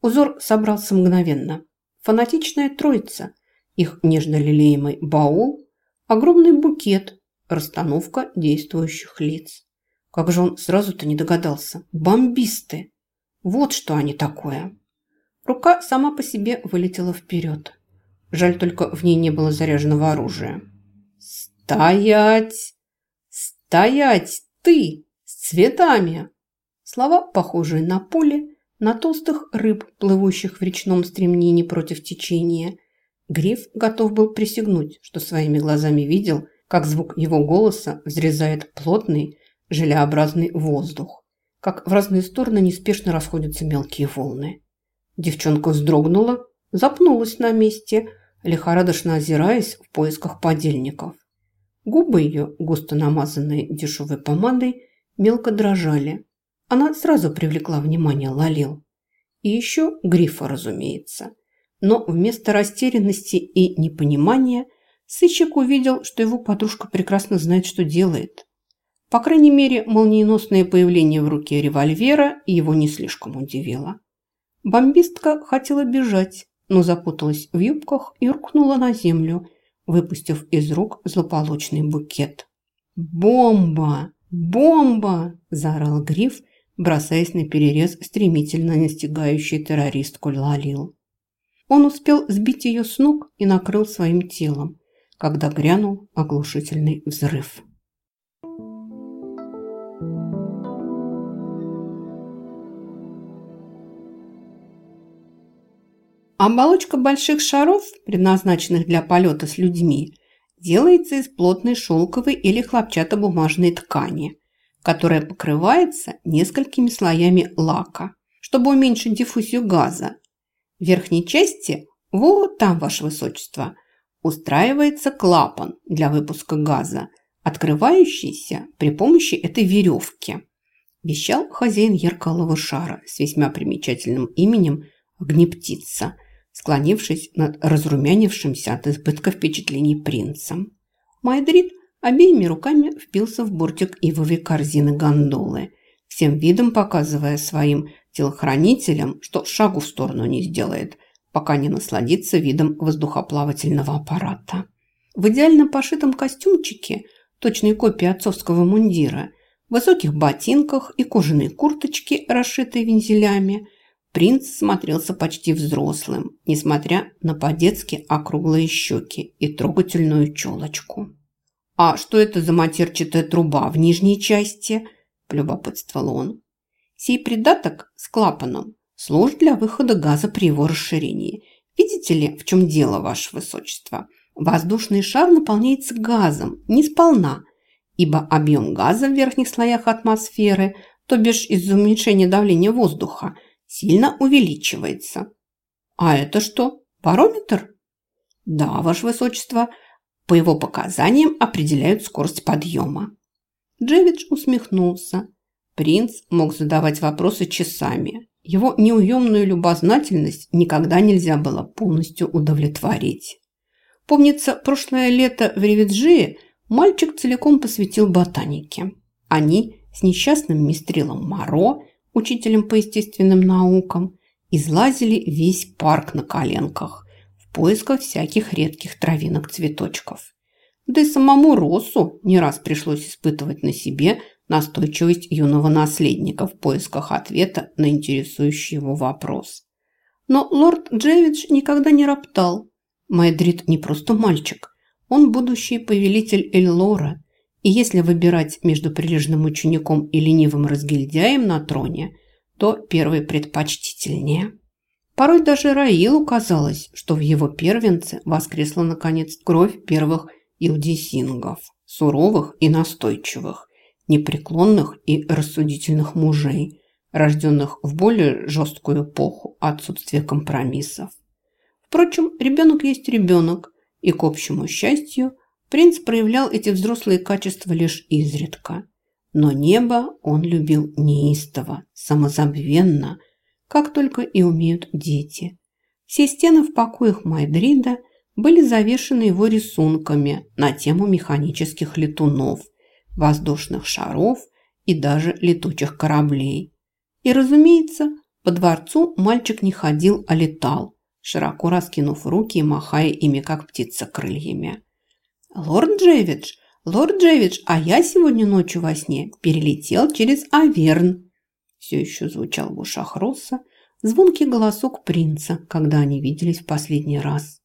Узор собрался мгновенно. Фанатичная троица, их нежно лелеемый баул, огромный букет, расстановка действующих лиц. Как же он сразу-то не догадался? Бомбисты! Вот что они такое! Рука сама по себе вылетела вперед. Жаль только в ней не было заряженного оружия. «Стоять! Стоять! Ты! С цветами!» Слова, похожие на поле, на толстых рыб, плывущих в речном стремнении против течения. Гриф готов был присягнуть, что своими глазами видел, как звук его голоса взрезает плотный, желеобразный воздух, как в разные стороны неспешно расходятся мелкие волны. Девчонка вздрогнула, запнулась на месте, лихорадочно озираясь в поисках подельников. Губы ее, густо намазанные дешевой помадой, мелко дрожали. Она сразу привлекла внимание Лалил. И еще Грифа, разумеется. Но вместо растерянности и непонимания сыщик увидел, что его подружка прекрасно знает, что делает. По крайней мере, молниеносное появление в руке револьвера его не слишком удивило. Бомбистка хотела бежать, но запуталась в юбках и рухнула на землю, выпустив из рук злополучный букет. «Бомба! Бомба!» – заорал Гриф, бросаясь на перерез стремительно настигающий террористку Лалил. Он успел сбить ее с ног и накрыл своим телом, когда грянул оглушительный взрыв. Оболочка больших шаров, предназначенных для полета с людьми, делается из плотной шелковой или хлопчатобумажной ткани, которая покрывается несколькими слоями лака, чтобы уменьшить диффузию газа. В верхней части, вот там, Ваше Высочество, устраивается клапан для выпуска газа, открывающийся при помощи этой веревки. Вещал хозяин яркалого шара с весьма примечательным именем Огнептица – склонившись над разрумянившимся от избытка впечатлений принцем. Майдрид обеими руками впился в бортик ивовой корзины гондолы, всем видом показывая своим телохранителям, что шагу в сторону не сделает, пока не насладится видом воздухоплавательного аппарата. В идеально пошитом костюмчике, точной копии отцовского мундира, высоких ботинках и кожаной курточке, расшитой вензелями – Принц смотрелся почти взрослым, несмотря на по-детски округлые щеки и трогательную челочку. «А что это за матерчатая труба в нижней части?» – полюбопытствовал он. «Сей придаток с клапаном служит для выхода газа при его расширении. Видите ли, в чем дело, ваше высочество? Воздушный шар наполняется газом, не сполна, ибо объем газа в верхних слоях атмосферы, то бишь из-за уменьшения давления воздуха – сильно увеличивается. А это что, барометр? Да, ваше высочество, по его показаниям определяют скорость подъема. Джевидж усмехнулся. Принц мог задавать вопросы часами. Его неуемную любознательность никогда нельзя было полностью удовлетворить. Помнится, прошлое лето в Ревиджии мальчик целиком посвятил ботанике. Они с несчастным мистрилом Моро учителем по естественным наукам, излазили весь парк на коленках поисках всяких редких травинок-цветочков. Да и самому Росу не раз пришлось испытывать на себе настойчивость юного наследника в поисках ответа на интересующий его вопрос. Но лорд Джевидж никогда не роптал. Майдрид не просто мальчик, он будущий повелитель Эльлора – и если выбирать между прилежным учеником и ленивым разгильдяем на троне, то первый предпочтительнее. Порой даже Раилу казалось, что в его первенце воскресла наконец кровь первых илдисингов, суровых и настойчивых, непреклонных и рассудительных мужей, рожденных в более жесткую эпоху отсутствия компромиссов. Впрочем, ребенок есть ребенок, и к общему счастью Принц проявлял эти взрослые качества лишь изредка. Но небо он любил неистово, самозабвенно, как только и умеют дети. Все стены в покоях Майдрида были завешены его рисунками на тему механических летунов, воздушных шаров и даже летучих кораблей. И, разумеется, По дворцу мальчик не ходил, а летал, широко раскинув руки и махая ими, как птица крыльями. «Лорд Джевидж, лорд Джевидж, а я сегодня ночью во сне перелетел через Аверн!» Все еще звучал в ушах Росса звонкий голосок принца, когда они виделись в последний раз.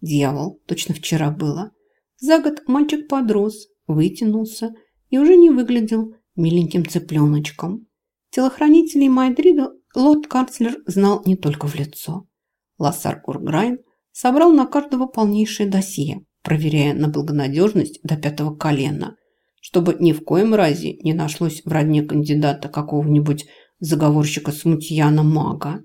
Дьявол, точно вчера было. За год мальчик подрос, вытянулся и уже не выглядел миленьким цыпленочком. Телохранителей Майдрида лорд-канцлер знал не только в лицо. Лассар Курграйн собрал на каждого полнейшее досье, проверяя на благонадежность до пятого колена, чтобы ни в коем разе не нашлось в родне кандидата какого-нибудь заговорщика-смутьяна-мага.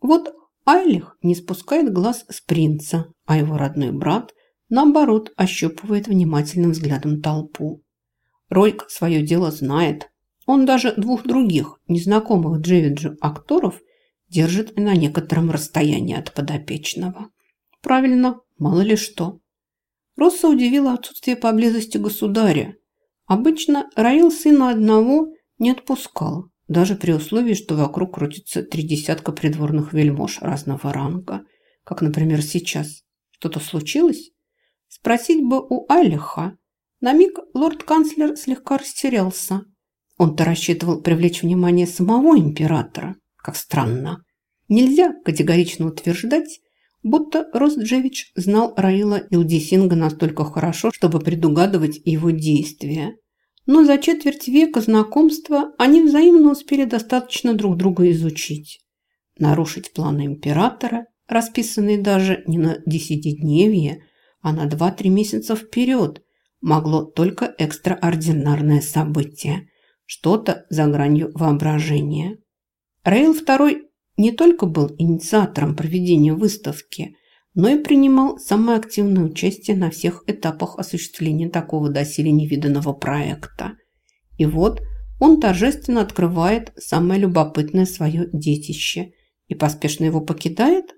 Вот Айлих не спускает глаз с принца, а его родной брат, наоборот, ощупывает внимательным взглядом толпу. Ройк свое дело знает. Он даже двух других, незнакомых Джевиджу акторов держит на некотором расстоянии от подопечного. Правильно, мало ли что. Росса удивила отсутствие поблизости государя. Обычно Раил сына одного не отпускал, даже при условии, что вокруг крутится три десятка придворных вельмож разного ранга, как, например, сейчас. Что-то случилось? Спросить бы у Алиха, на миг лорд-канцлер слегка растерялся. Он-то рассчитывал привлечь внимание самого императора. Как странно. Нельзя категорично утверждать, будто Ростджевич знал Раила Илдисинга настолько хорошо, чтобы предугадывать его действия. Но за четверть века знакомства они взаимно успели достаточно друг друга изучить. Нарушить планы императора, расписанные даже не на десятидневье, а на два-три месяца вперед – могло только экстраординарное событие, что-то за гранью воображения. Рейл II не только был инициатором проведения выставки, но и принимал самое активное участие на всех этапах осуществления такого доселе невиданного проекта. И вот он торжественно открывает самое любопытное свое детище и поспешно его покидает.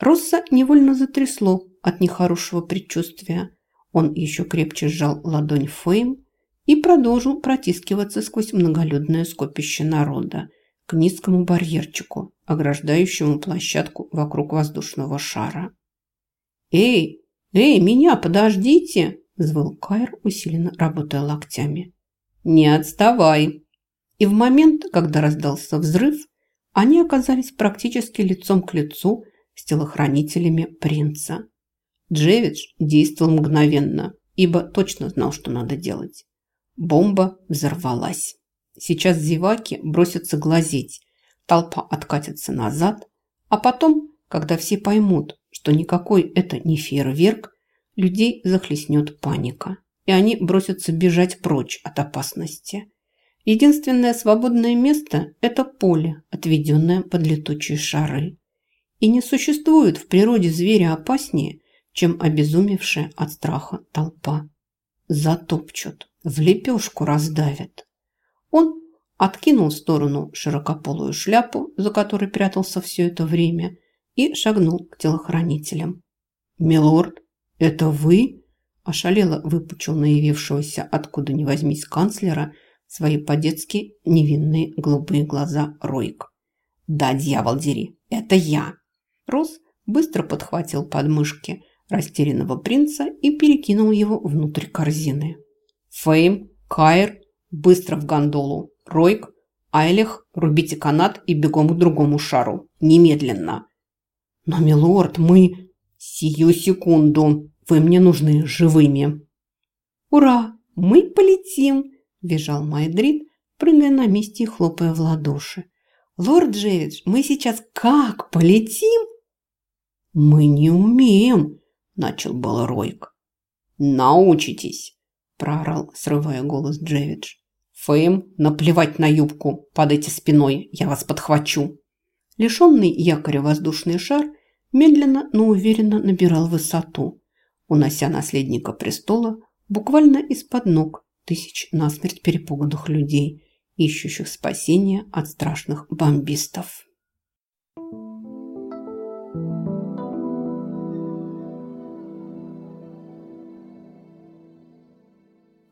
Росса невольно затрясло от нехорошего предчувствия – он еще крепче сжал ладонь Фейм и продолжил протискиваться сквозь многолюдное скопище народа к низкому барьерчику, ограждающему площадку вокруг воздушного шара. «Эй, эй, меня подождите!» – звал Кайр, усиленно работая локтями. «Не отставай!» И в момент, когда раздался взрыв, они оказались практически лицом к лицу с телохранителями принца. Джевидж действовал мгновенно, ибо точно знал, что надо делать. Бомба взорвалась. Сейчас зеваки бросятся глазеть, толпа откатится назад, а потом, когда все поймут, что никакой это не фейерверк, людей захлестнет паника, и они бросятся бежать прочь от опасности. Единственное свободное место – это поле, отведенное под летучие шары. И не существует в природе зверя опаснее, чем обезумевшая от страха толпа. Затопчут, в лепешку раздавят. Он откинул в сторону широкополую шляпу, за которой прятался все это время, и шагнул к телохранителям. «Милорд, это вы?» – ошалело выпучил на явившегося откуда ни возьмись канцлера свои по-детски невинные голубые глаза Ройк. «Да, дьявол дери, это я!» Рос быстро подхватил подмышки – растерянного принца и перекинул его внутрь корзины. «Фейм, Кайр, быстро в гондолу! Ройк, Айлих, рубите канат и бегом к другому шару. Немедленно!» «Но, милорд, мы...» «Сию секунду! Вы мне нужны живыми!» «Ура! Мы полетим!» – бежал Майдрид, прыгая на месте и хлопая в ладоши. «Лорд Джевидж, мы сейчас как полетим?» «Мы не умеем!» – начал было Ройк. «Научитесь!» – проорал, срывая голос Джевидж. «Фейм, наплевать на юбку, падайте спиной, я вас подхвачу!» Лишенный якоря воздушный шар медленно, но уверенно набирал высоту, унося наследника престола буквально из-под ног тысяч насмерть перепуганных людей, ищущих спасения от страшных бомбистов.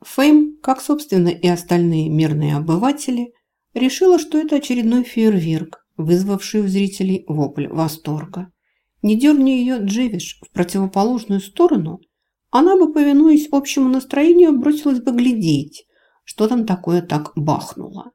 Фейм, как, собственно, и остальные мирные обыватели, решила, что это очередной фейерверк, вызвавший у зрителей вопль восторга. Не дерни ее Дживиш в противоположную сторону, она бы, повинуясь общему настроению, бросилась бы глядеть, что там такое так бахнуло.